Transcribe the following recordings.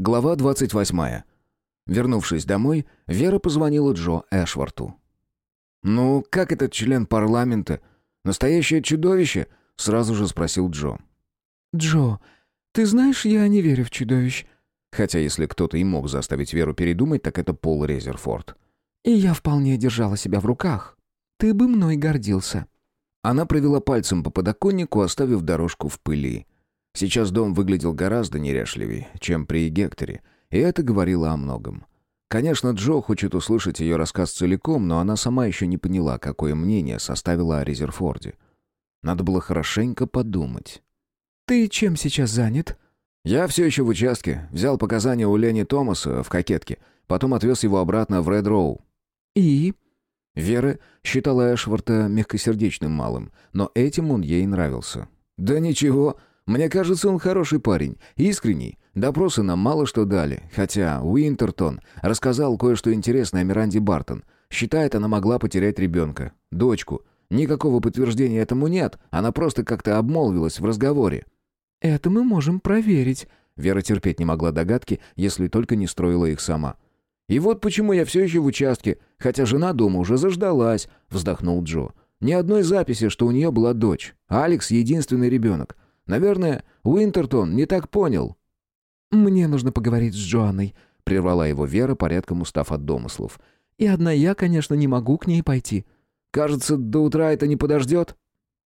Глава 28. Вернувшись домой, Вера позвонила Джо Эшварту. «Ну, как этот член парламента? Настоящее чудовище?» — сразу же спросил Джо. «Джо, ты знаешь, я не верю в чудовищ». Хотя если кто-то и мог заставить Веру передумать, так это Пол Резерфорд. «И я вполне держала себя в руках. Ты бы мной гордился». Она провела пальцем по подоконнику, оставив дорожку в пыли. Сейчас дом выглядел гораздо неряшливее, чем при Гекторе, и это говорило о многом. Конечно, Джо хочет услышать ее рассказ целиком, но она сама еще не поняла, какое мнение составила о Резерфорде. Надо было хорошенько подумать. «Ты чем сейчас занят?» «Я все еще в участке. Взял показания у Лени Томаса в кокетке. Потом отвез его обратно в Ред Роу». «И?» Вера считала Эшварта мягкосердечным малым, но этим он ей нравился. «Да ничего, мне кажется, он хороший парень, искренний. Допросы нам мало что дали, хотя Уинтертон рассказал кое-что интересное о Миранде Бартон. Считает, она могла потерять ребенка, дочку. Никакого подтверждения этому нет, она просто как-то обмолвилась в разговоре. «Это мы можем проверить». Вера терпеть не могла догадки, если только не строила их сама. «И вот почему я все еще в участке, хотя жена дома уже заждалась», — вздохнул Джо. «Ни одной записи, что у нее была дочь. Алекс — единственный ребенок. Наверное, Уинтертон не так понял». «Мне нужно поговорить с Джоанной», — прервала его Вера, порядком устав от домыслов. «И одна я, конечно, не могу к ней пойти». «Кажется, до утра это не подождет?»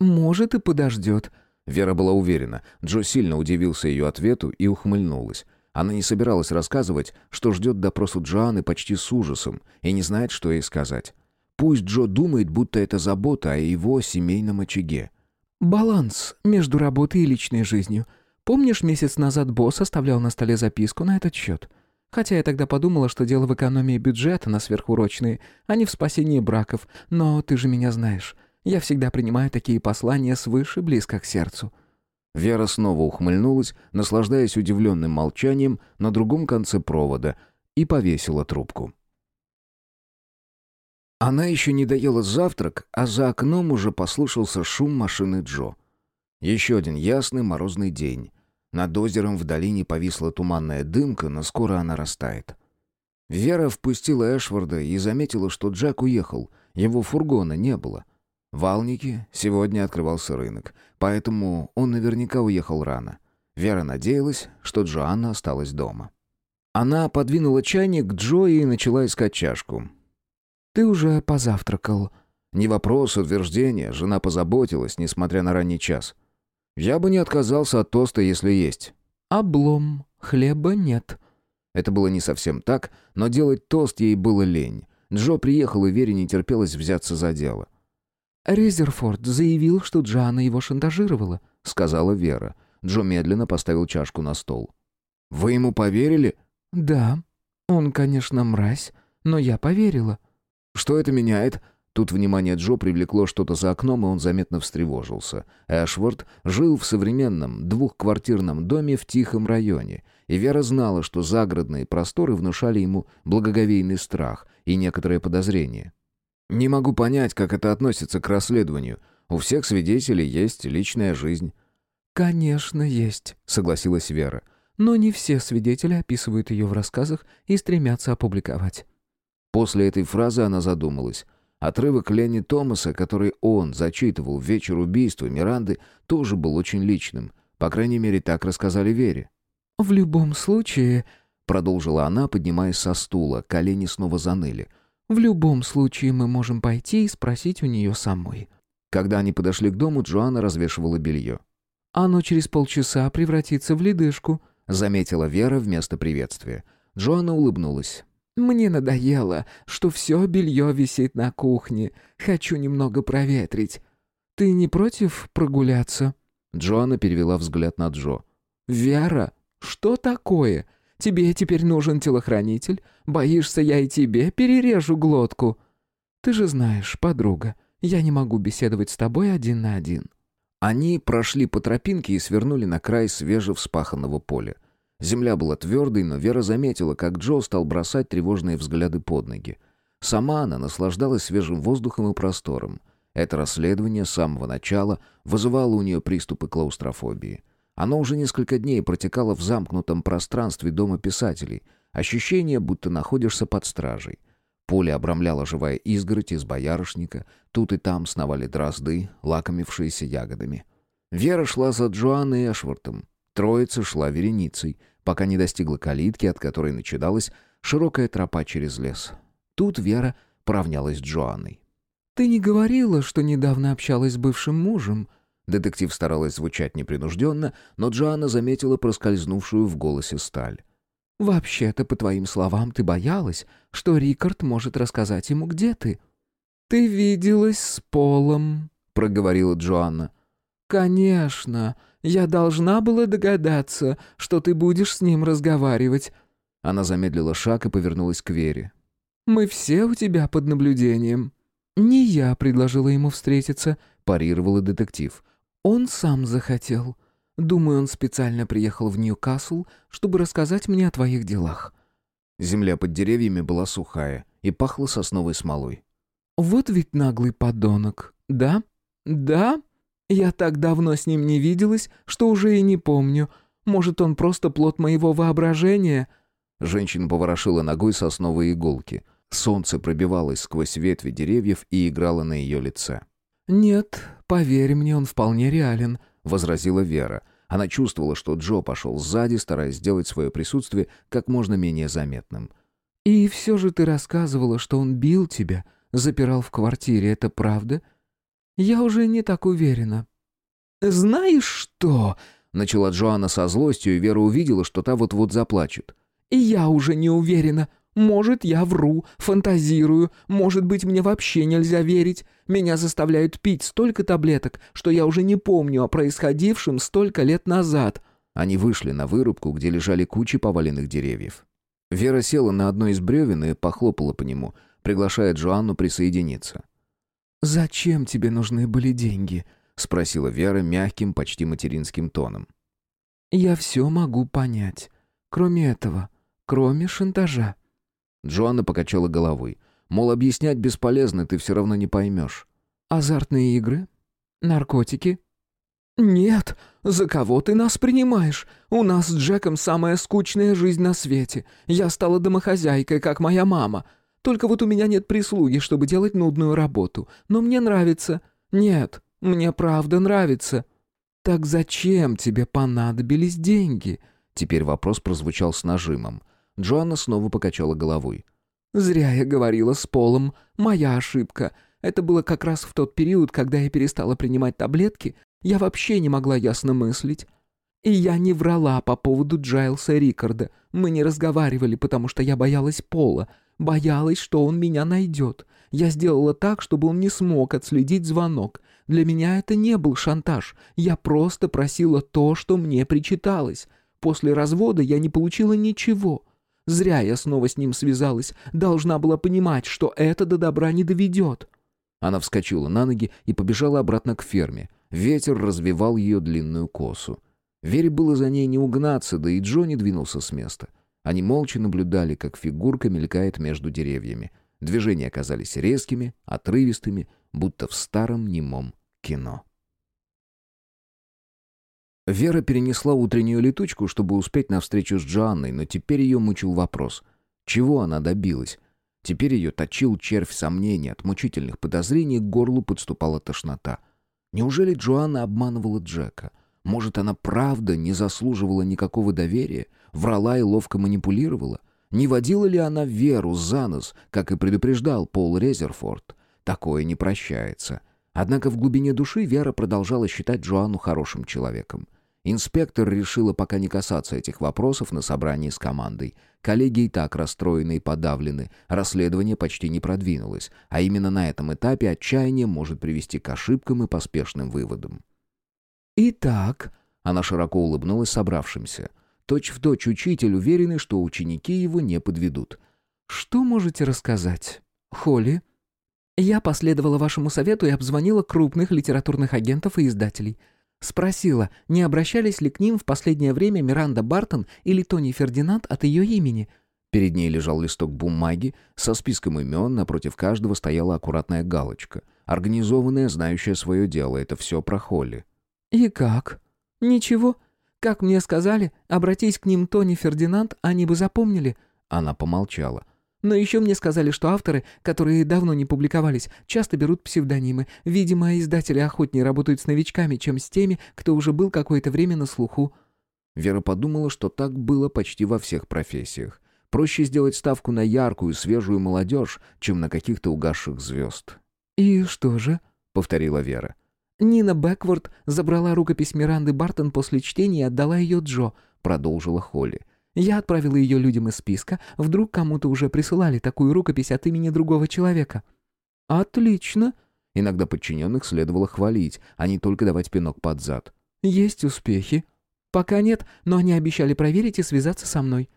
«Может, и подождет». Вера была уверена. Джо сильно удивился ее ответу и ухмыльнулась. Она не собиралась рассказывать, что ждет допросу Джоанны почти с ужасом и не знает, что ей сказать. Пусть Джо думает, будто это забота о его семейном очаге. Баланс между работой и личной жизнью. Помнишь, месяц назад босс оставлял на столе записку на этот счет? Хотя я тогда подумала, что дело в экономии бюджета на сверхурочные, а не в спасении браков. Но ты же меня знаешь. Я всегда принимаю такие послания свыше, близко к сердцу». Вера снова ухмыльнулась, наслаждаясь удивленным молчанием на другом конце провода, и повесила трубку. Она еще не доела завтрак, а за окном уже послышался шум машины Джо. Еще один ясный морозный день. Над озером в долине повисла туманная дымка, но скоро она растает. Вера впустила Эшварда и заметила, что Джек уехал. Его фургона не было. В Алнике сегодня открывался рынок, поэтому он наверняка уехал рано. Вера надеялась, что Джоанна осталась дома. Она подвинула чайник к Джо и начала искать чашку. «Ты уже позавтракал?» Не вопрос, утверждение. Жена позаботилась, несмотря на ранний час. Я бы не отказался от тоста, если есть. «Облом. Хлеба нет». Это было не совсем так, но делать тост ей было лень. Джо приехал, и Вере не терпелось взяться за дело. «Резерфорд заявил, что Джана его шантажировала», — сказала Вера. Джо медленно поставил чашку на стол. «Вы ему поверили?» «Да. Он, конечно, мразь, но я поверила». Что это меняет? Тут внимание Джо привлекло что-то за окном, и он заметно встревожился. Эшворд жил в современном двухквартирном доме в тихом районе, и Вера знала, что загородные просторы внушали ему благоговейный страх и некоторое подозрение. «Не могу понять, как это относится к расследованию. У всех свидетелей есть личная жизнь». «Конечно, есть», — согласилась Вера. «Но не все свидетели описывают ее в рассказах и стремятся опубликовать». После этой фразы она задумалась. Отрывок Ленни Томаса, который он зачитывал в вечер убийства Миранды, тоже был очень личным. По крайней мере, так рассказали Вере. «В любом случае...» — продолжила она, поднимаясь со стула. Колени снова заныли. «В любом случае мы можем пойти и спросить у нее самой». Когда они подошли к дому, Джоанна развешивала белье. «Оно через полчаса превратится в ледышку», — заметила Вера вместо приветствия. Джоанна улыбнулась. Мне надоело, что все белье висит на кухне. Хочу немного проветрить. Ты не против прогуляться?» Джоанна перевела взгляд на Джо. «Вера, что такое? Тебе теперь нужен телохранитель? Боишься, я и тебе перережу глотку?» «Ты же знаешь, подруга, я не могу беседовать с тобой один на один». Они прошли по тропинке и свернули на край свежевспаханного поля. Земля была твердой, но Вера заметила, как Джо стал бросать тревожные взгляды под ноги. Сама она наслаждалась свежим воздухом и простором. Это расследование с самого начала вызывало у нее приступы клаустрофобии. Оно уже несколько дней протекало в замкнутом пространстве Дома писателей. Ощущение, будто находишься под стражей. Поле обрамляла живая изгородь из боярышника. Тут и там сновали дрозды, лакомившиеся ягодами. Вера шла за Джоанной Эшвортом. Троица шла вереницей, пока не достигла калитки, от которой начиналась широкая тропа через лес. Тут Вера поравнялась с Джоанной. «Ты не говорила, что недавно общалась с бывшим мужем?» Детектив старалась звучать непринужденно, но Джоанна заметила проскользнувшую в голосе сталь. «Вообще-то, по твоим словам, ты боялась, что Рикард может рассказать ему, где ты». «Ты виделась с Полом», — проговорила Джоанна. «Конечно, я должна была догадаться, что ты будешь с ним разговаривать». Она замедлила шаг и повернулась к Вере. «Мы все у тебя под наблюдением». «Не я предложила ему встретиться», — парировала детектив. «Он сам захотел. Думаю, он специально приехал в Ньюкасл, чтобы рассказать мне о твоих делах». Земля под деревьями была сухая и пахла сосновой смолой. «Вот ведь наглый подонок, да? Да? Я так давно с ним не виделась, что уже и не помню. Может, он просто плод моего воображения?» Женщина поворошила ногой сосновые иголки. Солнце пробивалось сквозь ветви деревьев и играло на ее лице. «Нет, поверь мне, он вполне реален», — возразила Вера. Она чувствовала, что Джо пошел сзади, стараясь сделать свое присутствие как можно менее заметным. «И все же ты рассказывала, что он бил тебя, запирал в квартире, это правда? Я уже не так уверена». «Знаешь что?» — начала Джоанна со злостью, и Вера увидела, что та вот-вот заплачет. «И я уже не уверена. Может, я вру, фантазирую, может быть, мне вообще нельзя верить. Меня заставляют пить столько таблеток, что я уже не помню о происходившем столько лет назад». Они вышли на вырубку, где лежали кучи поваленных деревьев. Вера села на одно из бревен и похлопала по нему, приглашая Джоанну присоединиться. «Зачем тебе нужны были деньги?» — спросила Вера мягким, почти материнским тоном. «Я все могу понять. Кроме этого, кроме шантажа». Джоанна покачала головой. Мол, объяснять бесполезно, ты все равно не поймешь. «Азартные игры? Наркотики?» «Нет, за кого ты нас принимаешь? У нас с Джеком самая скучная жизнь на свете. Я стала домохозяйкой, как моя мама. Только вот у меня нет прислуги, чтобы делать нудную работу. Но мне нравится. Нет, мне правда нравится». «Так зачем тебе понадобились деньги?» Теперь вопрос прозвучал с нажимом. Джоанна снова покачала головой. «Зря я говорила с Полом. Моя ошибка. Это было как раз в тот период, когда я перестала принимать таблетки. Я вообще не могла ясно мыслить. И я не врала по поводу Джайлса Рикарда. Мы не разговаривали, потому что я боялась Пола. Боялась, что он меня найдет. Я сделала так, чтобы он не смог отследить звонок. Для меня это не был шантаж. Я просто просила то, что мне причиталось. После развода я не получила ничего. Зря я снова с ним связалась. Должна была понимать, что это до добра не доведет». Она вскочила на ноги и побежала обратно к ферме. Ветер развивал ее длинную косу. Вере было за ней не угнаться, да и Джонни двинулся с места. Они молча наблюдали, как фигурка мелькает между деревьями. Движения оказались резкими, отрывистыми, будто в старом немом кино. Вера перенесла утреннюю летучку, чтобы успеть на встречу с Джоанной, но теперь ее мучил вопрос. Чего она добилась? Теперь ее точил червь сомнений, от мучительных подозрений к горлу подступала тошнота. Неужели Джоанна обманывала Джека? Может, она правда не заслуживала никакого доверия, врала и ловко манипулировала? Не водила ли она Веру за нос, как и предупреждал Пол Резерфорд? Такое не прощается. Однако в глубине души Вера продолжала считать Джоанну хорошим человеком. Инспектор решила пока не касаться этих вопросов на собрании с командой. Коллеги и так расстроены и подавлены, расследование почти не продвинулось, а именно на этом этапе отчаяние может привести к ошибкам и поспешным выводам. «Итак», — она широко улыбнулась собравшимся, точь-в-точь учитель, уверенный, что ученики его не подведут. «Что можете рассказать, Холли?» «Я последовала вашему совету и обзвонила крупных литературных агентов и издателей». Спросила, не обращались ли к ним в последнее время Миранда Бартон или Тони Фердинанд от ее имени. Перед ней лежал листок бумаги со списком имен, напротив каждого стояла аккуратная галочка. Организованная, знающая свое дело, это все про Холли. «И как? Ничего. Как мне сказали, обратись к ним Тони Фердинанд, они бы запомнили». Она помолчала. Но еще мне сказали, что авторы, которые давно не публиковались, часто берут псевдонимы. Видимо, издатели охотнее работают с новичками, чем с теми, кто уже был какое-то время на слуху. Вера подумала, что так было почти во всех профессиях. Проще сделать ставку на яркую, свежую молодежь, чем на каких-то угасших звезд. «И что же?» — повторила Вера. «Нина Бэкворд забрала рукопись Миранды Бартон после чтения и отдала ее Джо», — продолжила Холли. Я отправила ее людям из списка, вдруг кому-то уже присылали такую рукопись от имени другого человека». «Отлично!» Иногда подчиненных следовало хвалить, а не только давать пинок под зад. «Есть успехи?» «Пока нет, но они обещали проверить и связаться со мной».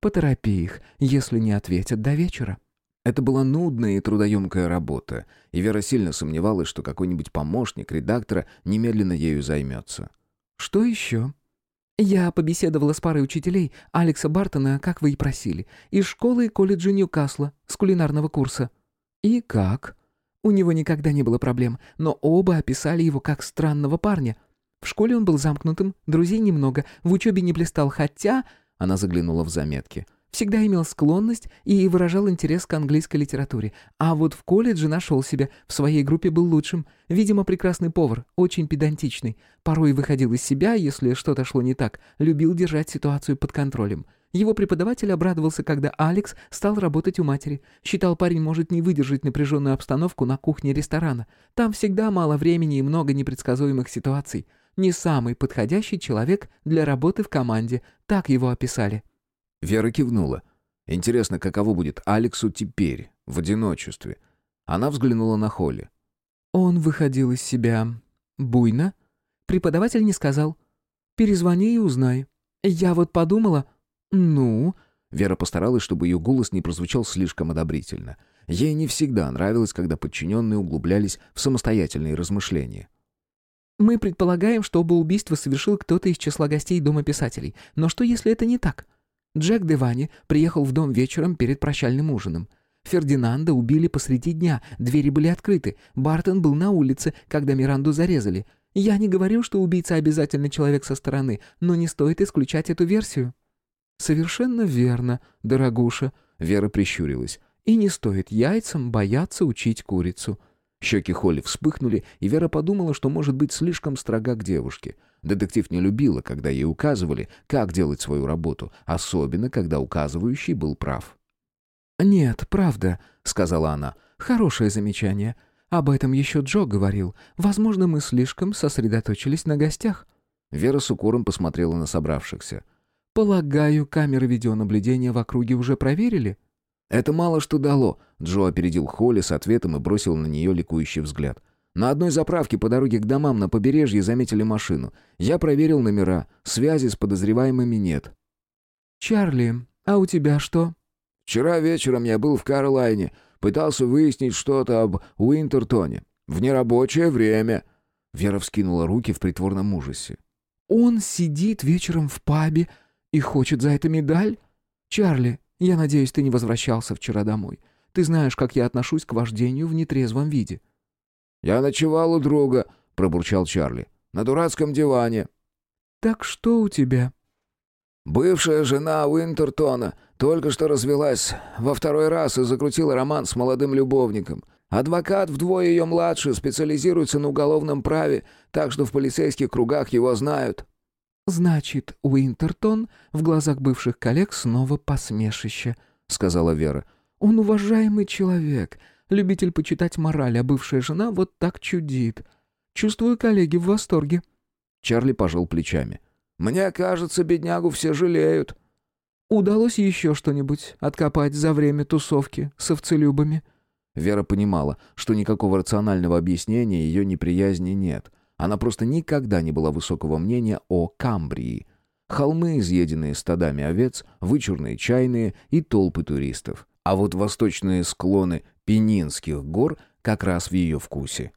«Поторопи их, если не ответят до вечера». Это была нудная и трудоемкая работа, и Вера сильно сомневалась, что какой-нибудь помощник редактора немедленно ею займется. «Что еще?» «Я побеседовала с парой учителей Алекса Бартона, как вы и просили, из школы и колледжа Ньюкасла, с кулинарного курса». «И как?» У него никогда не было проблем, но оба описали его как странного парня. В школе он был замкнутым, друзей немного, в учебе не блистал, хотя... Она заглянула в заметки — Всегда имел склонность и выражал интерес к английской литературе. А вот в колледже нашел себя, в своей группе был лучшим. Видимо, прекрасный повар, очень педантичный. Порой выходил из себя, если что-то шло не так, любил держать ситуацию под контролем. Его преподаватель обрадовался, когда Алекс стал работать у матери. Считал, парень может не выдержать напряженную обстановку на кухне ресторана. Там всегда мало времени и много непредсказуемых ситуаций. Не самый подходящий человек для работы в команде, так его описали. Вера кивнула. Интересно, каково будет Алексу теперь, в одиночестве. Она взглянула на Холли. Он выходил из себя буйно. Преподаватель не сказал. «Перезвони и узнай». Я вот подумала... «Ну...» Вера постаралась, чтобы ее голос не прозвучал слишком одобрительно. Ей не всегда нравилось, когда подчиненные углублялись в самостоятельные размышления. «Мы предполагаем, что оба убийства совершил кто-то из числа гостей Дома писателей. Но что, если это не так? Джек Девани приехал в дом вечером перед прощальным ужином. Фердинанда убили посреди дня, двери были открыты. Бартон был на улице, когда Миранду зарезали. Я не говорю, что убийца обязательно человек со стороны, но не стоит исключать эту версию». «Совершенно верно, дорогуша», — Вера прищурилась. «И не стоит яйцам бояться учить курицу». Щеки Холли вспыхнули, и Вера подумала, что может быть слишком строга к девушке — Детектив не любила, когда ей указывали, как делать свою работу, особенно когда указывающий был прав. «Нет, правда», — сказала она. «Хорошее замечание. Об этом еще Джо говорил. Возможно, мы слишком сосредоточились на гостях». Вера с укором посмотрела на собравшихся. «Полагаю, камеры видеонаблюдения в округе уже проверили?» «Это мало что дало», — Джо опередил Холли с ответом и бросил на нее ликующий взгляд. На одной заправке по дороге к домам на побережье заметили машину. Я проверил номера. Связи с подозреваемыми нет. «Чарли, а у тебя что?» «Вчера вечером я был в Карлайне. Пытался выяснить что-то об Уинтертоне. В нерабочее время». Вера вскинула руки в притворном ужасе. «Он сидит вечером в пабе и хочет за это медаль? Чарли, я надеюсь, ты не возвращался вчера домой. Ты знаешь, как я отношусь к вождению в нетрезвом виде». «Я ночевал у друга», — пробурчал Чарли. «На дурацком диване». «Так что у тебя?» «Бывшая жена Уинтертона только что развелась во второй раз и закрутила роман с молодым любовником. Адвокат вдвое ее младше, специализируется на уголовном праве, так что в полицейских кругах его знают». «Значит, Уинтертон в глазах бывших коллег снова посмешище», — сказала Вера. «Он уважаемый человек, Любитель почитать мораль, а бывшая жена вот так чудит. Чувствую, коллеги в восторге». Чарли пожал плечами. «Мне кажется, беднягу все жалеют». «Удалось еще что-нибудь откопать за время тусовки с овцелюбами?» Вера понимала, что никакого рационального объяснения ее неприязни нет. Она просто никогда не была высокого мнения о Камбрии. Холмы, изъеденные стадами овец, вычурные чайные и толпы туристов. А вот восточные склоны Пенинских гор как раз в ее вкусе.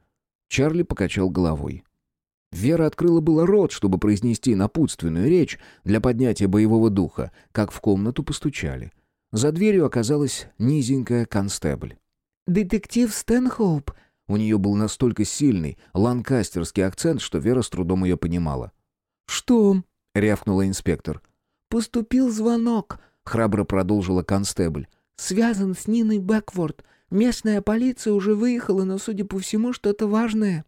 Чарли покачал головой. Вера открыла было рот, чтобы произнести напутственную речь для поднятия боевого духа, как в комнату постучали. За дверью оказалась низенькая констебль. «Детектив Стэнхоуп!» У нее был настолько сильный ланкастерский акцент, что Вера с трудом ее понимала. «Что, — рявкнула инспектор. «Поступил звонок», — храбро продолжила констебль. «Связан с Ниной Бэкворд. Местная полиция уже выехала, но, судя по всему, что-то важное».